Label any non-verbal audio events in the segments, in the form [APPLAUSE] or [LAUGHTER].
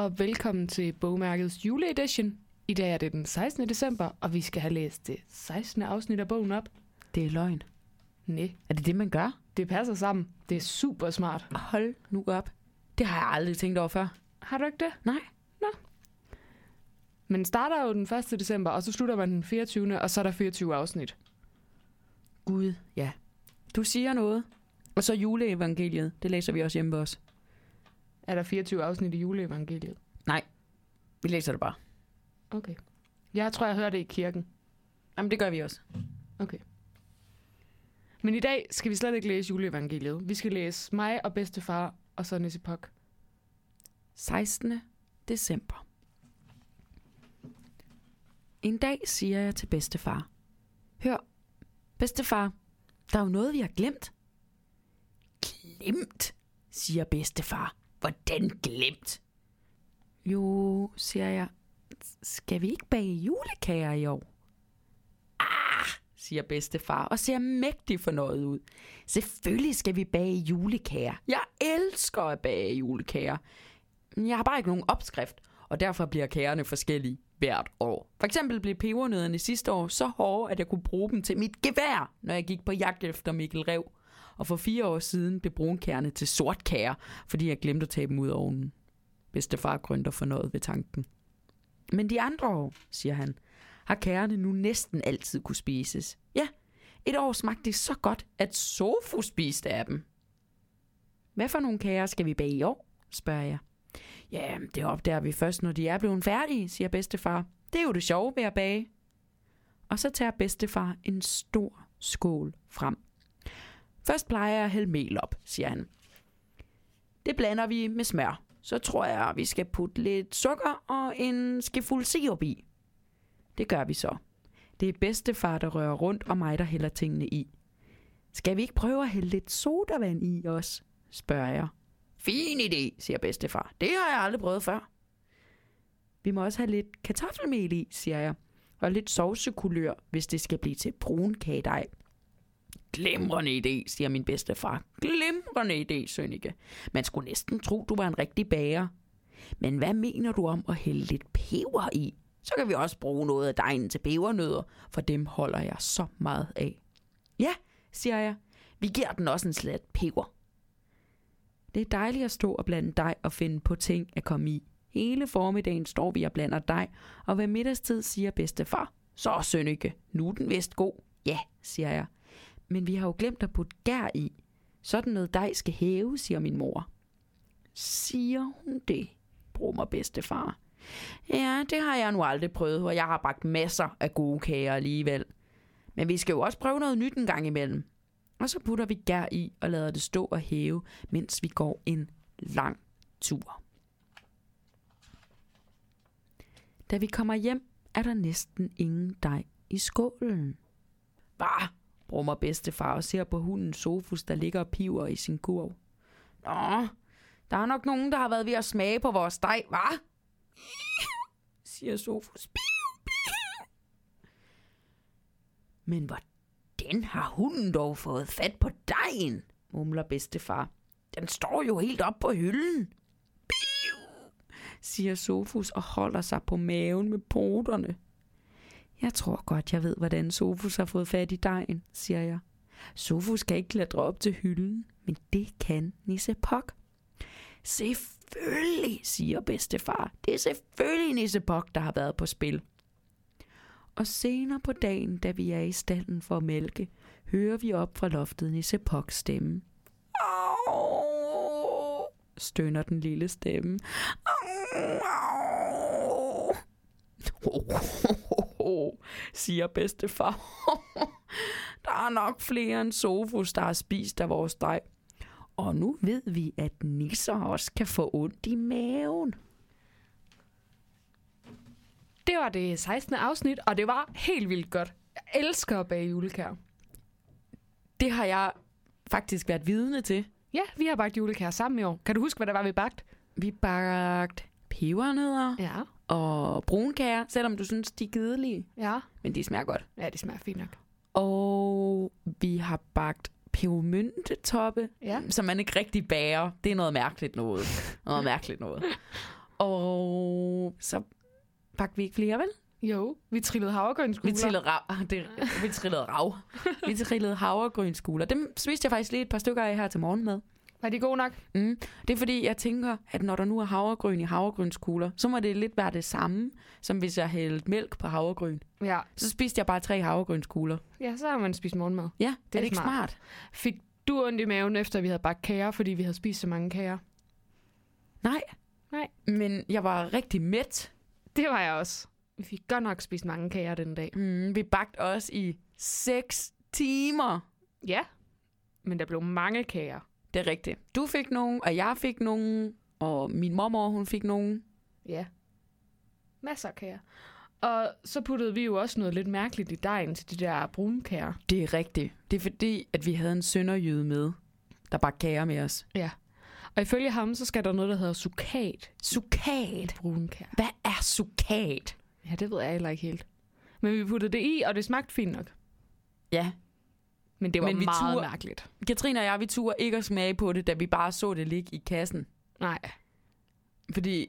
og velkommen til bogmærkets juleedition. I dag er det den 16. december, og vi skal have læst det 16. afsnit af bogen op. Det er løgn. Nej, Er det det, man gør? det passer sammen. Det er super smart. Hold nu op. Det har jeg aldrig tænkt over før. Har du ikke det? Nej. Men starter jo den 1. december, og så slutter man den 24. og så er der 24 afsnit. Gud, ja. Du siger noget. Og så juleevangeliet. Det læser vi også hjemme hos os. Er der 24 afsnit i juleevangeliet? Vi læser det bare. Okay. Jeg tror, jeg hører det i kirken. Jamen, det gør vi også. Okay. Men i dag skal vi slet ikke læse juleevangeliet. Vi skal læse mig og bedstefar, og så Nisse Pok. 16. december. En dag siger jeg til bedstefar. Hør, bedstefar, der er jo noget, vi har glemt. Glemt, siger bedstefar. Hvordan glemt? Jo, siger jeg. Skal vi ikke bage julekager i år? Ah, siger bedstefar og ser mægtig fornøjet ud. Selvfølgelig skal vi bage julekager. Jeg elsker at bage julekager. Jeg har bare ikke nogen opskrift, og derfor bliver kagerne forskellige hvert år. For eksempel blev pebernødderne sidste år så hårde, at jeg kunne bruge dem til mit gevær, når jeg gik på jagt efter Mikkel Rev. Og for fire år siden blev brunkærne til sort sortkager, fordi jeg glemte at tage dem ud af ovnen. Bedstefar grønter fornøjet ved tanken. Men de andre år, siger han, har kærne nu næsten altid kunne spises. Ja, et år smagte de så godt, at Sofu spiste af dem. Hvad for nogle kager skal vi bage i år, spørger jeg. Ja, det opdager vi først, når de er blevet færdige, siger bedstefar. Det er jo det sjove ved at bage. Og så tager bedstefar en stor skål frem. Først plejer jeg at hælde mel op, siger han. Det blander vi med smør. Så tror jeg, vi skal putte lidt sukker og en skefuld sirup i. Det gør vi så. Det er bedstefar, der rører rundt, og mig, der hælder tingene i. Skal vi ikke prøve at hælde lidt sodavand i os? spørger jeg. Fin idé, siger bedstefar. Det har jeg aldrig prøvet før. Vi må også have lidt kartoffelmel i, siger jeg. Og lidt sovsekulør, hvis det skal blive til brun kagedej. Glimrende idé, siger min bedste far. Glimrende idé, Sønneke. Man skulle næsten tro, du var en rigtig bager. Men hvad mener du om at hælde lidt peber i? Så kan vi også bruge noget af dejen til pebernødder, for dem holder jeg så meget af. Ja, siger jeg. Vi giver den også en slat peber. Det er dejligt at stå og blande dej og finde på ting at komme i. Hele formiddagen står vi og blander dej, og ved middagstid siger bedstefar. Så, Sønneke, nu er den vist god. Ja, siger jeg. Men vi har jo glemt at putte gær i. Sådan noget dej skal hæve, siger min mor. Siger hun det, brummer bedstefar. Ja, det har jeg nu aldrig prøvet, og jeg har bragt masser af gode kager alligevel. Men vi skal jo også prøve noget nyt en gang imellem. Og så putter vi gær i og lader det stå og hæve, mens vi går en lang tur. Da vi kommer hjem, er der næsten ingen dej i skålen. Hvad? Brummer bedstefar og ser på hunden Sofus, der ligger og piver i sin kurv. Nå, der er nok nogen, der har været ved at smage på vores dej, hva? siger Sofus. Piu, piu. Men hvordan har hunden dog fået fat på dejen? mumler bedstefar. Den står jo helt op på hylden. Piu, siger Sofus og holder sig på maven med poterne. Jeg tror godt, jeg ved, hvordan Sofus har fået fat i dejen, siger jeg. Sofus kan ikke klatre op til hylden, men det kan Nisse Pok. Selvfølgelig, siger bedstefar. Det er selvfølgelig Nisse Pok, der har været på spil. Og senere på dagen, da vi er i stallen for at mælke, hører vi op fra loftet Nisse Poks stemme. Au, stønner den lille stemme. Au, au, siger bedstefar. [LAUGHS] der er nok flere end Sofus, der har spist af vores dej. Og nu ved vi, at nisser også kan få ondt i maven. Det var det 16. afsnit, og det var helt vildt godt. Jeg elsker at bage julekager. Det har jeg faktisk været vidne til. Ja, vi har bagt julekager sammen i år. Kan du huske, hvad der var, vi bagt? Vi bagte pebernødder Ja. Og brunkager, selvom du synes, de er kedelige. Ja. Men de smager godt. Ja, det smager fint nok. Og vi har bagt pebermyntetoppe, Ja. som man ikke rigtig bager. Det er noget mærkeligt noget. Noget mærkeligt noget. Og så bagte vi ikke flere, vel? Jo, vi trillede havregrønskugler. Vi trillede rav. Ah, Det, vi trillede rav. vi trillede havregrynskugler. Dem spiste jeg faktisk lige et par stykker af her til morgen med. Var de gode nok? Mm. Det er fordi, jeg tænker, at når der nu er havregryn i havregrynskugler, så må det lidt være det samme, som hvis jeg hældte mælk på havregryn. Ja. Så spiste jeg bare tre havregrynskugler. Ja, så har man spist morgenmad. Ja, det er, er det ikke smart. smart? Fik du ondt i maven, efter vi havde bagt kager, fordi vi havde spist så mange kager? Nej. Nej. Men jeg var rigtig mæt. Det var jeg også. Vi fik godt nok spist mange kager den dag. Mm, vi bagte også i 6 timer. Ja, men der blev mange kager. Det er rigtigt. Du fik nogen, og jeg fik nogen, og min mormor, hun fik nogen. Ja. Masser af kager. Og så puttede vi jo også noget lidt mærkeligt i dejen til de der brune kager. Det er rigtigt. Det er fordi, at vi havde en sønderjyde med, der bare kager med os. Og ifølge ham, så skal der noget, der hedder sukat Sukat. kager. Hvad er sukat? Ja, det ved jeg heller ikke helt. Men vi puttede det i, og det smagte fint nok. Ja, Men det var Men vi meget turde- mærkeligt. Katrine og jeg, vi turde ikke at smage på det, da vi bare så det ligge i kassen. Nej. Fordi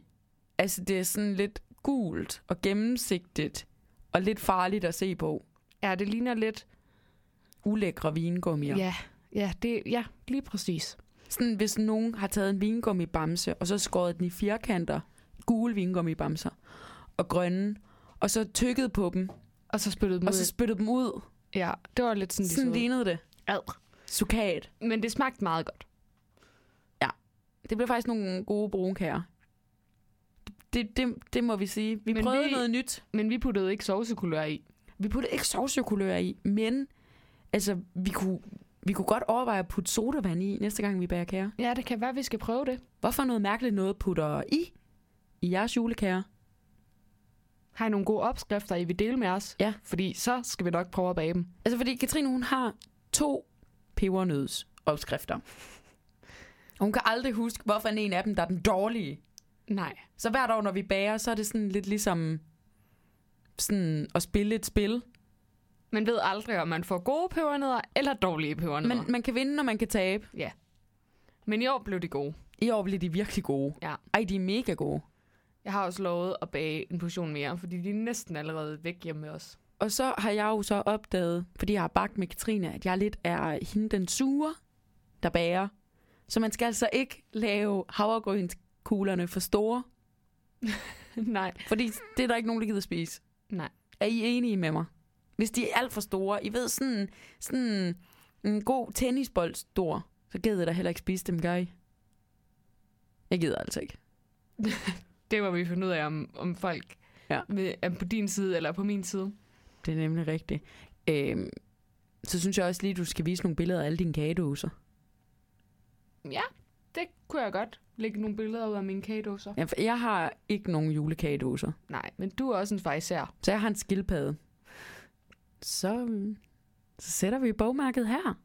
altså, det er sådan lidt gult og gennemsigtigt, og lidt farligt at se på. Ja, det ligner lidt... Ulækre vingummier. Ja, ja, det, ja lige præcis. Sådan, hvis nogen har taget en vingummibamse, og så skåret den i firkanter, gule vingummibamser, og grønne, og så tykket på dem, Og så spyttede dem og ud. så spyttet dem ud. Ja, det var lidt sådan, de Sådan så ud. lignede det. Ad. Sukat. Men det smagte meget godt. Det blev faktisk nogle gode brunkager. Det, det, det må vi sige. Vi Men prøvede vi- noget nyt. Men vi puttede ikke sovsekulør i. Vi puttede ikke sovsjokulør i, men altså, vi kunne, vi kunne godt overveje at putte sodavand i, næste gang vi bager kager. Ja, det kan være, vi skal prøve det. Hvorfor noget mærkeligt noget putter I i jeres julekager? Har I nogle gode opskrifter, I vil dele med os? Ja. Fordi så skal vi nok prøve at bage dem. Altså, fordi Katrine, hun har to pebernøds opskrifter. Og hun kan aldrig huske, hvorfor en af dem, der er den dårlige. Nej. Så hvert år, når vi bager, så er det sådan lidt ligesom sådan at spille et spil. Man ved aldrig, om man får gode pebernødder eller dårlige pebernødder. Men man kan vinde, når man kan tabe. Men i år blev de gode. I år bliver de virkelig gode. Ja. Ej, de er mega gode. Jeg har også lovet at bage en portion mere, fordi de er næsten allerede væk hjemme med os. Og så har jeg jo så opdaget, fordi jeg har bagt med Katrine, at jeg lidt er hende den sure, der bager. Så man skal altså ikke lave havregrynskuglerne for store, [LAUGHS] Nej. fordi det er der ikke nogen, der gider spise. Nej. Er I enige med mig? Hvis de er alt for store, I ved sådan, sådan en god tennisbold stor, så gider jeg da heller ikke spise dem, gør I? Jeg gider altså ikke. [LAUGHS] Det må vi finde ud af, om, om folk Ja. vil, er på din side eller på min side. Det er nemlig rigtigt. Øhm, så synes jeg også lige, du skal vise nogle billeder af alle dine kagedåser. Ja, det kunne jeg godt lægge nogle billeder ud af mine kagedåser. Ja, for jeg har ikke nogen julekagedåser. Nej, men du er også en fejser. Så jeg har en skildpadde. Så, så sætter vi bogmærket her.